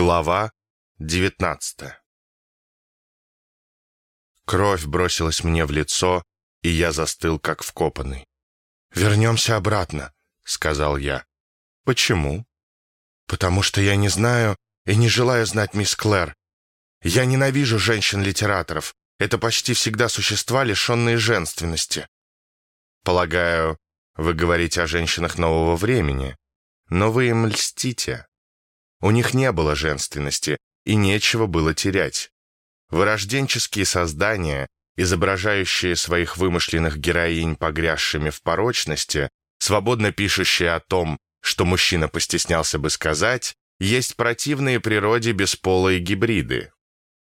Глава 19 Кровь бросилась мне в лицо, и я застыл, как вкопанный. «Вернемся обратно», — сказал я. «Почему?» «Потому что я не знаю и не желаю знать мисс Клэр. Я ненавижу женщин-литераторов. Это почти всегда существа, лишенные женственности». «Полагаю, вы говорите о женщинах нового времени, но вы им льстите. У них не было женственности, и нечего было терять. Вырожденческие создания, изображающие своих вымышленных героинь погрязшими в порочности, свободно пишущие о том, что мужчина постеснялся бы сказать, есть противные природе бесполые гибриды.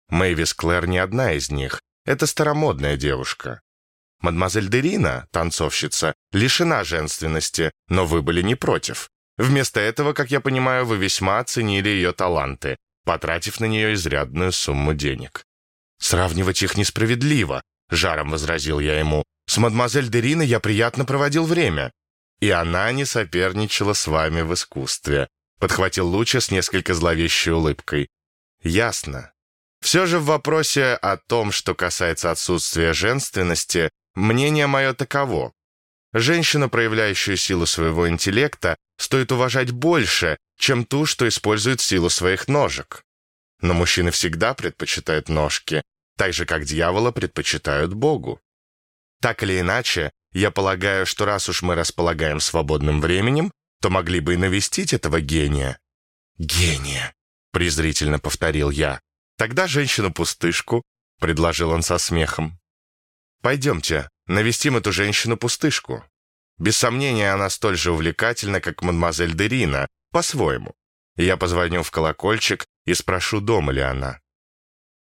Мэйвис Клэр не одна из них, это старомодная девушка. Мадемуазель Дерина, танцовщица, лишена женственности, но вы были не против. Вместо этого, как я понимаю, вы весьма оценили ее таланты, потратив на нее изрядную сумму денег. «Сравнивать их несправедливо», — жаром возразил я ему. «С мадемуазель Дериной я приятно проводил время». «И она не соперничала с вами в искусстве», — подхватил Луча с несколько зловещей улыбкой. «Ясно. Все же в вопросе о том, что касается отсутствия женственности, мнение мое таково. Женщину, проявляющую силу своего интеллекта, стоит уважать больше, чем ту, что использует силу своих ножек. Но мужчины всегда предпочитают ножки, так же, как дьявола предпочитают Богу. Так или иначе, я полагаю, что раз уж мы располагаем свободным временем, то могли бы и навестить этого гения. «Гения!» — презрительно повторил я. «Тогда женщину-пустышку», — предложил он со смехом. «Пойдемте, навестим эту женщину-пустышку. Без сомнения, она столь же увлекательна, как мадемуазель Дерина, по-своему. Я позвоню в колокольчик и спрошу, дома ли она.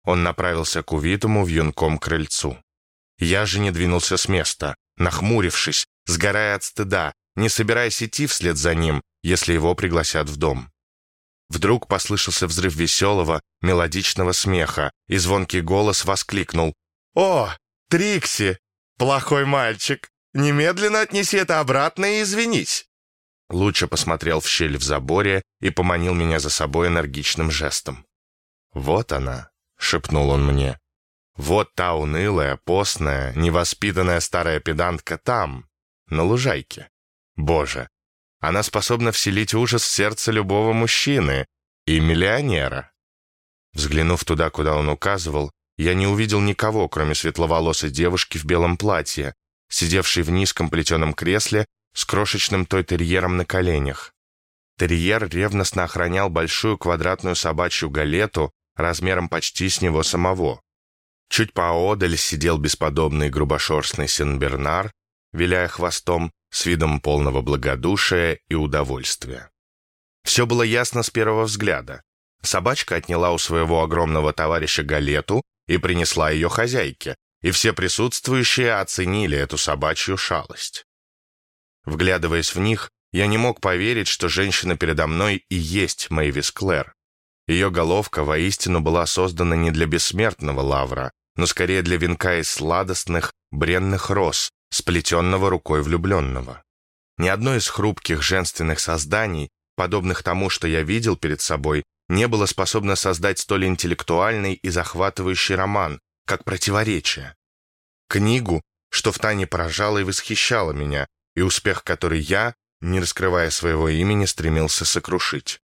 Он направился к увитому вьюнком крыльцу. Я же не двинулся с места, нахмурившись, сгорая от стыда, не собираясь идти вслед за ним, если его пригласят в дом. Вдруг послышался взрыв веселого, мелодичного смеха, и звонкий голос воскликнул. «О, Трикси! Плохой мальчик! Немедленно отнеси это обратно и извинись!» Лучше посмотрел в щель в заборе и поманил меня за собой энергичным жестом. «Вот она», — шепнул он мне. «Вот та унылая, постная, невоспитанная старая педантка там, на лужайке. Боже, она способна вселить ужас в сердце любого мужчины и миллионера». Взглянув туда, куда он указывал, я не увидел никого, кроме светловолосой девушки в белом платье, сидевшей в низком плетеном кресле с крошечным той-терьером на коленях. Терьер ревностно охранял большую квадратную собачью галету размером почти с него самого. Чуть поодаль сидел бесподобный грубошерстный Сен-Бернар, виляя хвостом с видом полного благодушия и удовольствия. Все было ясно с первого взгляда. Собачка отняла у своего огромного товарища галету и принесла ее хозяйке, и все присутствующие оценили эту собачью шалость. Вглядываясь в них, я не мог поверить, что женщина передо мной и есть Мэйвис Клэр. Ее головка воистину была создана не для бессмертного лавра, но скорее для венка из сладостных, бренных роз, сплетенного рукой влюбленного. Ни одно из хрупких женственных созданий, подобных тому, что я видел перед собой, не было способно создать столь интеллектуальный и захватывающий роман, как противоречие. Книгу, что в тайне поражала и восхищала меня, и успех который я, не раскрывая своего имени, стремился сокрушить.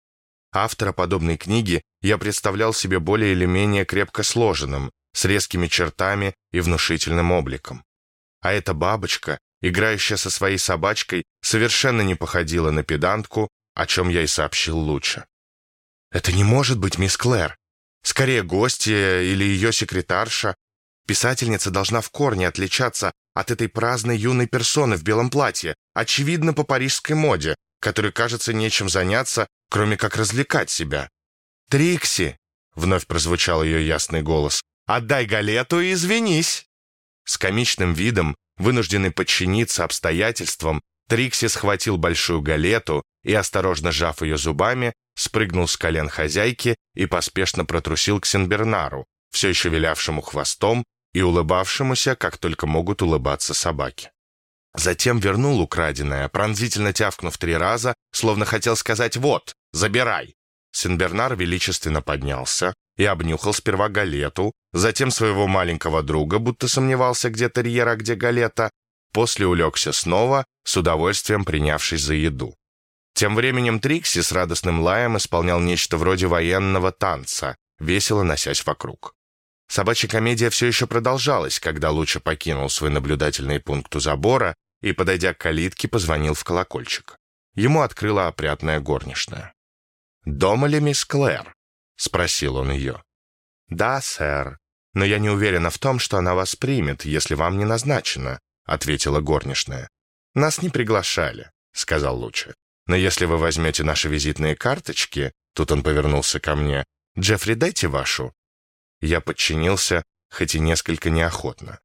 Автора подобной книги я представлял себе более или менее крепко сложенным, с резкими чертами и внушительным обликом. А эта бабочка, играющая со своей собачкой, совершенно не походила на педантку, о чем я и сообщил лучше. «Это не может быть мисс Клэр. Скорее, гостья или ее секретарша. Писательница должна в корне отличаться от этой праздной юной персоны в белом платье, очевидно, по парижской моде, которой, кажется, нечем заняться, кроме как развлекать себя. «Трикси!» — вновь прозвучал ее ясный голос. «Отдай галету и извинись!» С комичным видом, вынужденный подчиниться обстоятельствам, Трикси схватил большую галету и, осторожно сжав ее зубами, спрыгнул с колен хозяйки и поспешно протрусил к Сенбернару, все еще вилявшему хвостом и улыбавшемуся, как только могут улыбаться собаки. Затем вернул украденное, пронзительно тявкнув три раза, словно хотел сказать «Вот, забирай!» Сенбернар величественно поднялся и обнюхал сперва галету, затем своего маленького друга, будто сомневался, где терьер, а где галета, после улегся снова, с удовольствием принявшись за еду. Тем временем Трикси с радостным лаем исполнял нечто вроде военного танца, весело носясь вокруг. Собачья комедия все еще продолжалась, когда Луча покинул свой наблюдательный пункт у забора и, подойдя к калитке, позвонил в колокольчик. Ему открыла опрятная горничная. «Дома ли мисс Клэр?» — спросил он ее. «Да, сэр, но я не уверена в том, что она вас примет, если вам не назначено», — ответила горничная. «Нас не приглашали», — сказал Луча. «Но если вы возьмете наши визитные карточки...» Тут он повернулся ко мне. «Джеффри, дайте вашу». Я подчинился, хоть и несколько неохотно.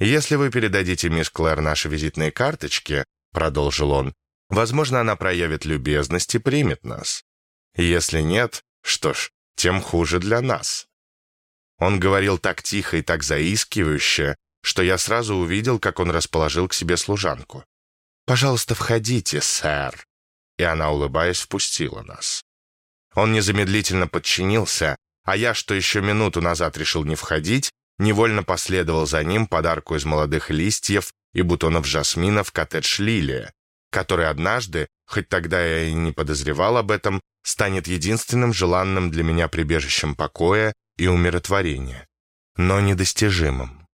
«Если вы передадите мисс Клэр наши визитные карточки», — продолжил он, «возможно, она проявит любезность и примет нас. Если нет, что ж, тем хуже для нас». Он говорил так тихо и так заискивающе, что я сразу увидел, как он расположил к себе служанку. «Пожалуйста, входите, сэр». И она, улыбаясь, впустила нас. Он незамедлительно подчинился, а я, что еще минуту назад решил не входить, невольно последовал за ним подарку из молодых листьев и бутонов жасмина в коттедж Лилия, который однажды, хоть тогда я и не подозревал об этом, станет единственным желанным для меня прибежищем покоя и умиротворения, но недостижимым.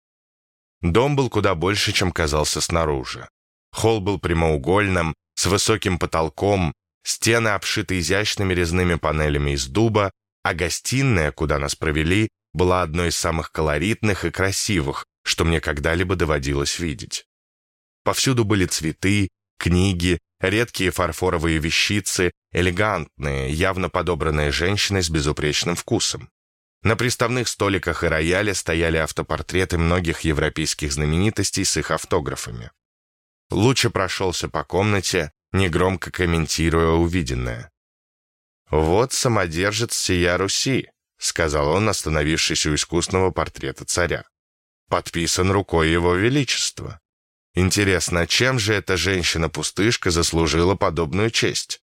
Дом был куда больше, чем казался снаружи. Холл был прямоугольным, с высоким потолком, стены обшиты изящными резными панелями из дуба, а гостиная, куда нас провели, была одной из самых колоритных и красивых, что мне когда-либо доводилось видеть. Повсюду были цветы, книги, редкие фарфоровые вещицы, элегантные, явно подобранные женщиной с безупречным вкусом. На приставных столиках и рояле стояли автопортреты многих европейских знаменитостей с их автографами. Лучше прошелся по комнате, негромко комментируя увиденное. «Вот самодержец сия Руси», — сказал он, остановившись у искусного портрета царя. «Подписан рукой его величества. Интересно, чем же эта женщина-пустышка заслужила подобную честь?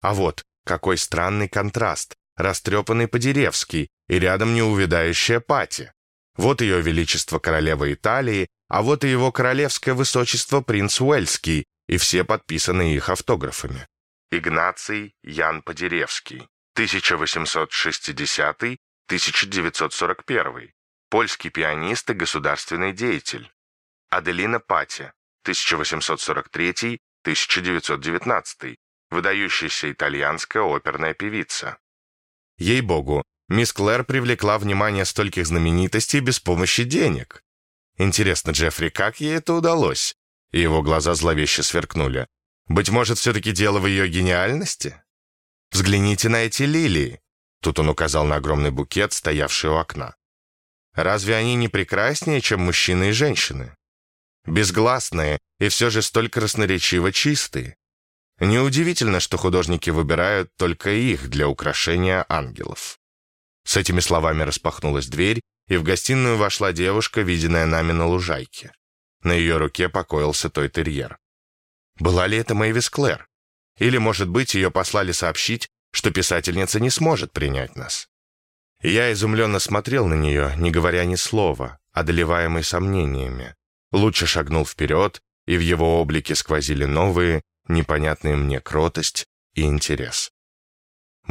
А вот, какой странный контраст, растрепанный Подеревский и рядом неувядающая Пати. Вот ее величество королева Италии, а вот и его королевское высочество принц Уэльский, и все подписаны их автографами. Игнаций Ян Подеревский, 1860-1941, польский пианист и государственный деятель. Аделина Пати, 1843-1919, выдающаяся итальянская оперная певица. Ей-богу, мисс Клэр привлекла внимание стольких знаменитостей без помощи денег. Интересно, Джеффри, как ей это удалось? И его глаза зловеще сверкнули. Быть может, все-таки дело в ее гениальности? Взгляните на эти лилии. Тут он указал на огромный букет, стоявший у окна. Разве они не прекраснее, чем мужчины и женщины? безгласные и все же столь красноречиво чистые. Неудивительно, что художники выбирают только их для украшения ангелов. С этими словами распахнулась дверь, и в гостиную вошла девушка, виденная нами на лужайке. На ее руке покоился той терьер. Была ли это Мэйвис Клэр? Или, может быть, ее послали сообщить, что писательница не сможет принять нас? Я изумленно смотрел на нее, не говоря ни слова, одолеваемый сомнениями. Лучше шагнул вперед, и в его облике сквозили новые, непонятные мне кротость и интерес.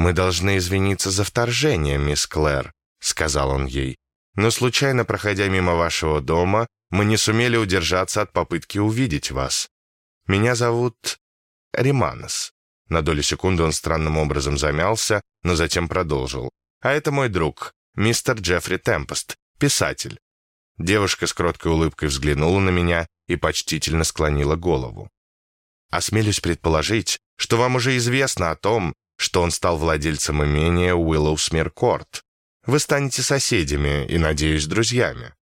«Мы должны извиниться за вторжение, мисс Клэр», — сказал он ей. «Но случайно проходя мимо вашего дома, мы не сумели удержаться от попытки увидеть вас. Меня зовут Риманос». На долю секунды он странным образом замялся, но затем продолжил. «А это мой друг, мистер Джеффри Темпест, писатель. Девушка с кроткой улыбкой взглянула на меня и почтительно склонила голову. «Осмелюсь предположить, что вам уже известно о том, что он стал владельцем имения Уиллоусмир-Корт. Вы станете соседями и, надеюсь, друзьями.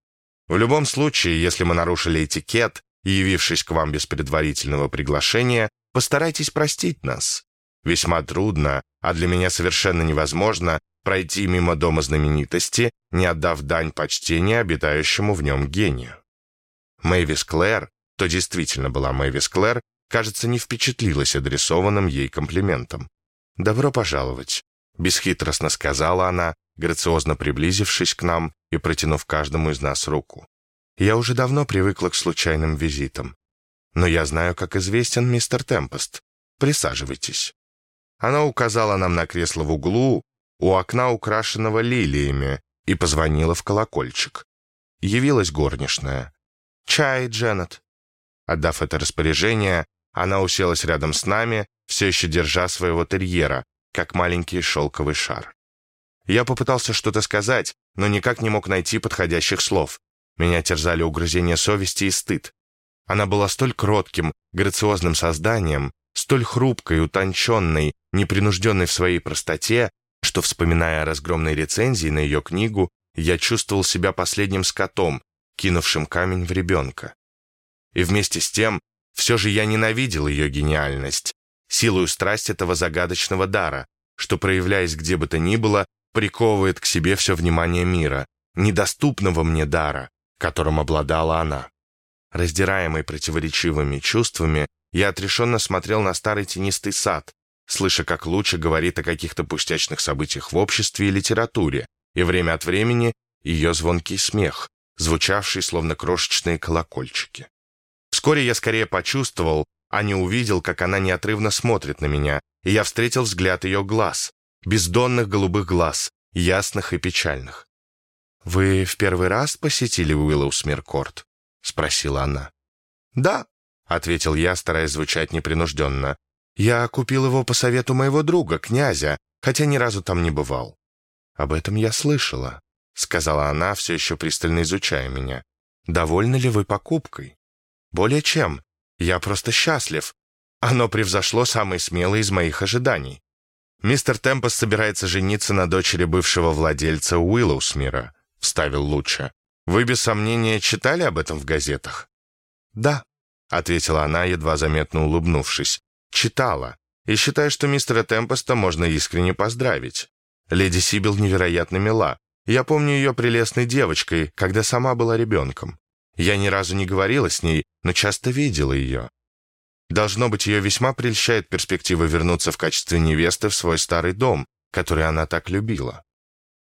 В любом случае, если мы нарушили этикет, явившись к вам без предварительного приглашения, постарайтесь простить нас. Весьма трудно, а для меня совершенно невозможно пройти мимо дома знаменитости, не отдав дань почтения обитающему в нем гению. Мэйвис Клэр, то действительно была Мэйвис Клэр, кажется, не впечатлилась адресованным ей комплиментом. «Добро пожаловать. бесхитростно сказала она, грациозно приблизившись к нам и протянув каждому из нас руку. Я уже давно привыкла к случайным визитам. Но я знаю, как известен мистер Темпест. Присаживайтесь. Она указала нам на кресло в углу, у окна, украшенного лилиями, и позвонила в колокольчик. Явилась горничная. «Чай, Дженнет». Отдав это распоряжение, она уселась рядом с нами, все еще держа своего терьера, как маленький шелковый шар. Я попытался что-то сказать, но никак не мог найти подходящих слов. Меня терзали угрызения совести и стыд. Она была столь кротким, грациозным созданием, столь хрупкой, утонченной, непринужденной в своей простоте, что, вспоминая о разгромной рецензии на ее книгу, я чувствовал себя последним скотом, кинувшим камень в ребенка. И вместе с тем, все же я ненавидел ее гениальность, силою страсть этого загадочного дара, что, проявляясь где бы то ни было, приковывает к себе все внимание мира, недоступного мне дара, которым обладала она. Раздираемый противоречивыми чувствами, я отрешенно смотрел на старый тенистый сад, слыша, как Луча говорит о каких-то пустячных событиях в обществе и литературе, и время от времени ее звонкий смех, звучавший словно крошечные колокольчики. Вскоре я скорее почувствовал, а не увидел, как она неотрывно смотрит на меня, и я встретил взгляд ее глаз, бездонных голубых глаз, ясных и печальных. «Вы в первый раз посетили Уиллоусмиркорт?» — спросила она. «Да», — ответил я, стараясь звучать непринужденно. «Я купил его по совету моего друга, князя, хотя ни разу там не бывал». «Об этом я слышала», — сказала она, все еще пристально изучая меня. «Довольны ли вы покупкой?» «Более чем. Я просто счастлив. Оно превзошло самые смелые из моих ожиданий. Мистер Темпос собирается жениться на дочери бывшего владельца Уиллоусмира», — вставил Луча. «Вы, без сомнения, читали об этом в газетах?» «Да», — ответила она, едва заметно улыбнувшись. «Читала. И считаю, что мистера Темпоста можно искренне поздравить. Леди Сибил невероятно мила. Я помню ее прелестной девочкой, когда сама была ребенком. Я ни разу не говорила с ней, но часто видела ее. Должно быть, ее весьма прельщает перспектива вернуться в качестве невесты в свой старый дом, который она так любила.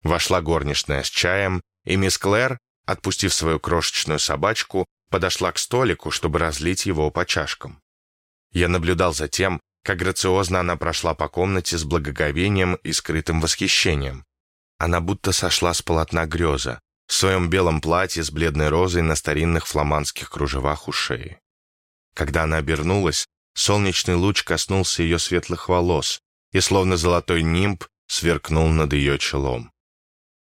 Вошла горничная с чаем, и мисс Клэр, отпустив свою крошечную собачку, подошла к столику, чтобы разлить его по чашкам. Я наблюдал за тем, как грациозно она прошла по комнате с благоговением и скрытым восхищением. Она будто сошла с полотна греза, в своем белом платье с бледной розой на старинных фламандских кружевах у шеи. Когда она обернулась, солнечный луч коснулся ее светлых волос и, словно золотой нимб, сверкнул над ее челом.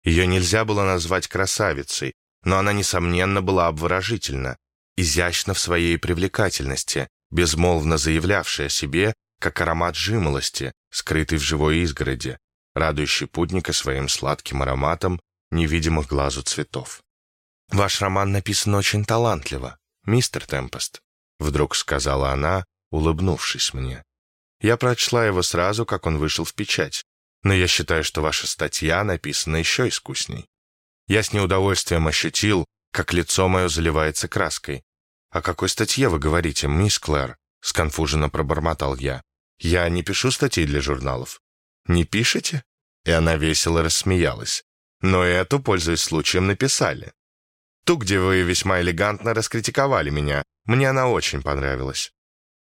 Ее нельзя было назвать красавицей, но она, несомненно, была обворожительна, изящна в своей привлекательности, безмолвно заявлявшая о себе, как аромат жимолости, скрытый в живой изгороди, радующий путника своим сладким ароматом невидимых глазу цветов. «Ваш роман написан очень талантливо, мистер Темпест», Вдруг сказала она, улыбнувшись мне. Я прочла его сразу, как он вышел в печать. Но я считаю, что ваша статья написана еще искусней. Я с неудовольствием ощутил, как лицо мое заливается краской. «О какой статье вы говорите, мисс Клэр?» — сконфуженно пробормотал я. «Я не пишу статей для журналов». «Не пишете?» И она весело рассмеялась. «Но эту, пользуясь случаем, написали. Ту, где вы весьма элегантно раскритиковали меня, мне она очень понравилась.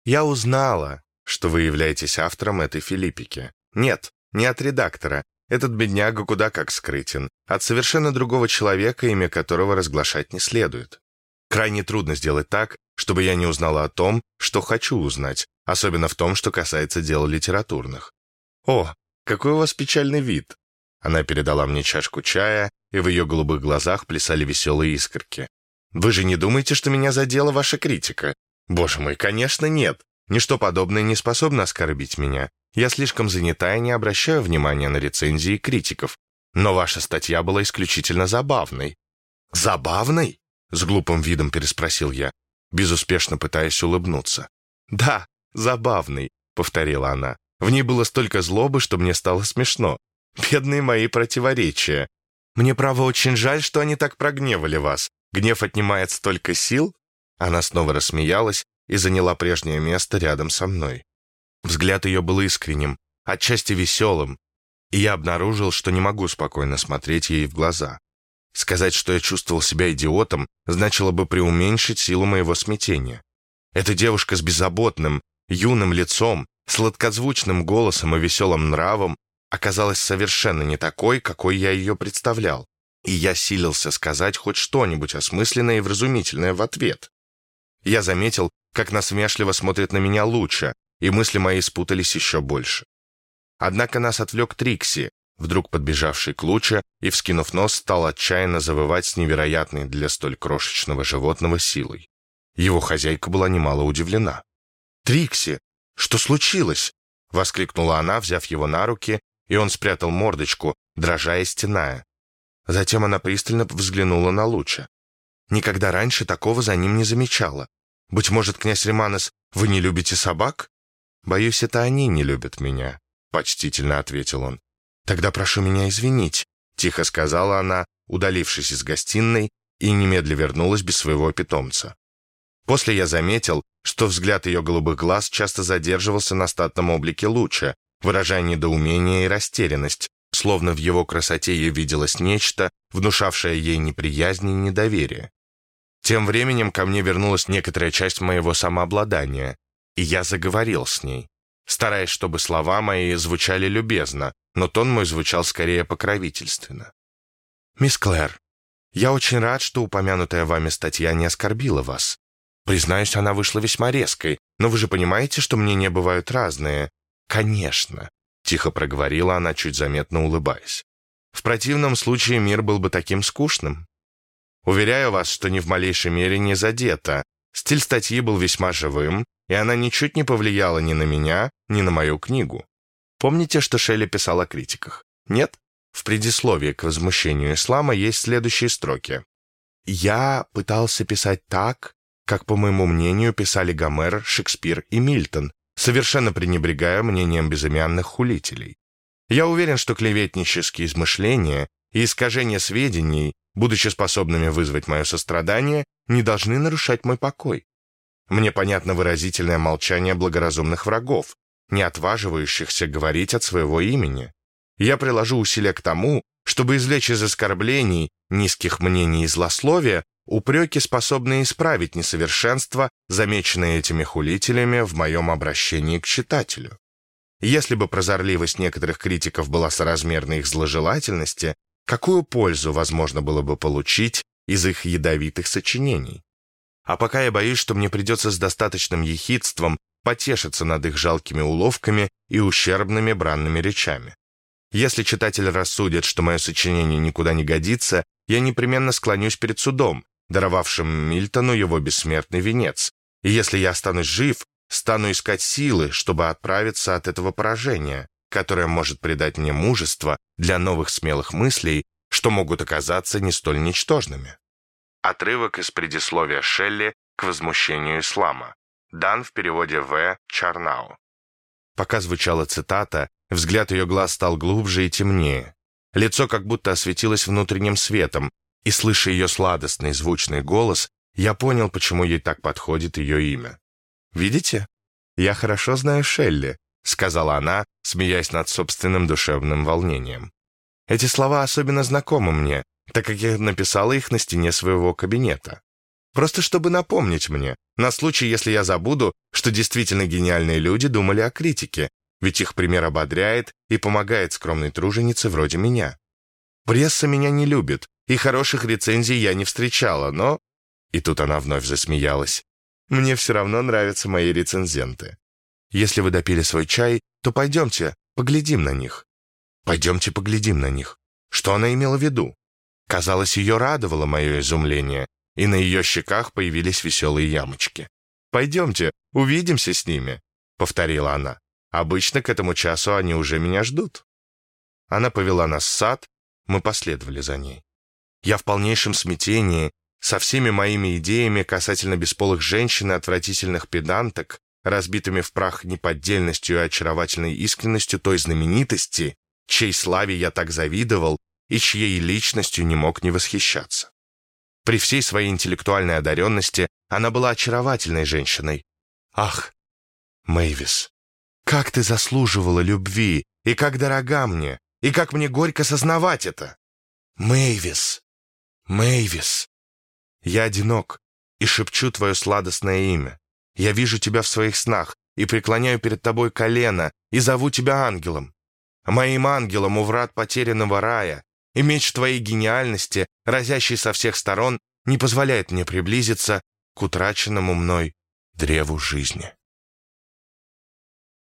Я узнала, что вы являетесь автором этой филиппики. Нет, не от редактора. Этот бедняга куда как скрытен. От совершенно другого человека, имя которого разглашать не следует. Крайне трудно сделать так, чтобы я не узнала о том, что хочу узнать, особенно в том, что касается дел литературных. О, какой у вас печальный вид. Она передала мне чашку чая, и в ее голубых глазах плясали веселые искорки. «Вы же не думаете, что меня задела ваша критика?» «Боже мой, конечно, нет. Ничто подобное не способно оскорбить меня. Я слишком занята и не обращаю внимания на рецензии критиков. Но ваша статья была исключительно забавной». «Забавной?» — с глупым видом переспросил я, безуспешно пытаясь улыбнуться. «Да, забавный», — повторила она. В ней было столько злобы, что мне стало смешно. Бедные мои противоречия. Мне, право, очень жаль, что они так прогневали вас. Гнев отнимает столько сил?» Она снова рассмеялась и заняла прежнее место рядом со мной. Взгляд ее был искренним, отчасти веселым. и я обнаружил, что не могу спокойно смотреть ей в глаза. Сказать, что я чувствовал себя идиотом, значило бы преуменьшить силу моего смятения. Эта девушка с беззаботным, юным лицом, сладкозвучным голосом и веселым нравом оказалась совершенно не такой, какой я ее представлял, и я силился сказать хоть что-нибудь осмысленное и вразумительное в ответ. Я заметил, как насмешливо смотрит на меня лучше, и мысли мои спутались еще больше. Однако нас отвлек Трикси, вдруг подбежавший к Луче и, вскинув нос, стал отчаянно завывать с невероятной для столь крошечного животного силой. Его хозяйка была немало удивлена. «Трикси, что случилось?» — воскликнула она, взяв его на руки, и он спрятал мордочку, дрожа и стеная. Затем она пристально взглянула на Луча. Никогда раньше такого за ним не замечала. «Быть может, князь Риманос, вы не любите собак?» «Боюсь, это они не любят меня», — почтительно ответил он. «Тогда прошу меня извинить», — тихо сказала она, удалившись из гостиной, и немедля вернулась без своего питомца. После я заметил, что взгляд ее голубых глаз часто задерживался на статном облике луча, выражая недоумение и растерянность, словно в его красоте ей виделось нечто, внушавшее ей неприязнь и недоверие. Тем временем ко мне вернулась некоторая часть моего самообладания, и я заговорил с ней, стараясь, чтобы слова мои звучали любезно, но тон мой звучал скорее покровительственно. «Мисс Клэр, я очень рад, что упомянутая вами статья не оскорбила вас. Признаюсь, она вышла весьма резкой, но вы же понимаете, что мнения бывают разные. Конечно, тихо проговорила она, чуть заметно улыбаясь. В противном случае мир был бы таким скучным. Уверяю вас, что ни в малейшей мере не задета. Стиль статьи был весьма живым, и она ничуть не повлияла ни на меня, ни на мою книгу. Помните, что Шелли писал о критиках? Нет? В предисловии к возмущению ислама есть следующие строки. «Я пытался писать так, как, по моему мнению, писали Гомер, Шекспир и Мильтон, совершенно пренебрегая мнением безымянных хулителей. Я уверен, что клеветнические измышления и искажения сведений, будучи способными вызвать мое сострадание, не должны нарушать мой покой. Мне понятно выразительное молчание благоразумных врагов, не отваживающихся говорить от своего имени. Я приложу усилия к тому, чтобы извлечь из оскорблений, низких мнений и злословия упреки, способные исправить несовершенства, замеченные этими хулителями в моем обращении к читателю. Если бы прозорливость некоторых критиков была соразмерна их зложелательности, какую пользу возможно было бы получить из их ядовитых сочинений? А пока я боюсь, что мне придется с достаточным ехидством потешиться над их жалкими уловками и ущербными бранными речами. Если читатель рассудит, что мое сочинение никуда не годится, я непременно склонюсь перед судом, даровавшим Мильтону его бессмертный венец. И если я останусь жив, стану искать силы, чтобы отправиться от этого поражения, которое может придать мне мужество для новых смелых мыслей, что могут оказаться не столь ничтожными. Отрывок из предисловия Шелли к возмущению ислама. Дан в переводе В. Чарнау. Пока звучала цитата, взгляд ее глаз стал глубже и темнее. Лицо как будто осветилось внутренним светом, и, слыша ее сладостный звучный голос, я понял, почему ей так подходит ее имя. «Видите? Я хорошо знаю Шелли», — сказала она, смеясь над собственным душевным волнением. «Эти слова особенно знакомы мне, так как я написала их на стене своего кабинета. Просто чтобы напомнить мне, на случай, если я забуду, что действительно гениальные люди думали о критике, ведь их пример ободряет и помогает скромной труженице вроде меня. Пресса меня не любит, и хороших рецензий я не встречала, но...» И тут она вновь засмеялась. «Мне все равно нравятся мои рецензенты. Если вы допили свой чай, то пойдемте, поглядим на них». «Пойдемте поглядим на них». Что она имела в виду? Казалось, ее радовало мое изумление, и на ее щеках появились веселые ямочки. «Пойдемте, увидимся с ними», — повторила она. «Обычно к этому часу они уже меня ждут». Она повела нас в сад, мы последовали за ней. Я в полнейшем смятении, со всеми моими идеями касательно бесполых женщин и отвратительных педанток, разбитыми в прах неподдельностью и очаровательной искренностью той знаменитости, чьей славе я так завидовал и чьей личностью не мог не восхищаться. При всей своей интеллектуальной одаренности она была очаровательной женщиной. Ах, Мэйвис, как ты заслуживала любви и как дорога мне, И как мне горько сознавать это! Мэйвис! Мэйвис! Я одинок и шепчу твое сладостное имя. Я вижу тебя в своих снах и преклоняю перед тобой колено и зову тебя ангелом. Моим ангелом у врат потерянного рая, и меч твоей гениальности, разящий со всех сторон, не позволяет мне приблизиться к утраченному мной древу жизни.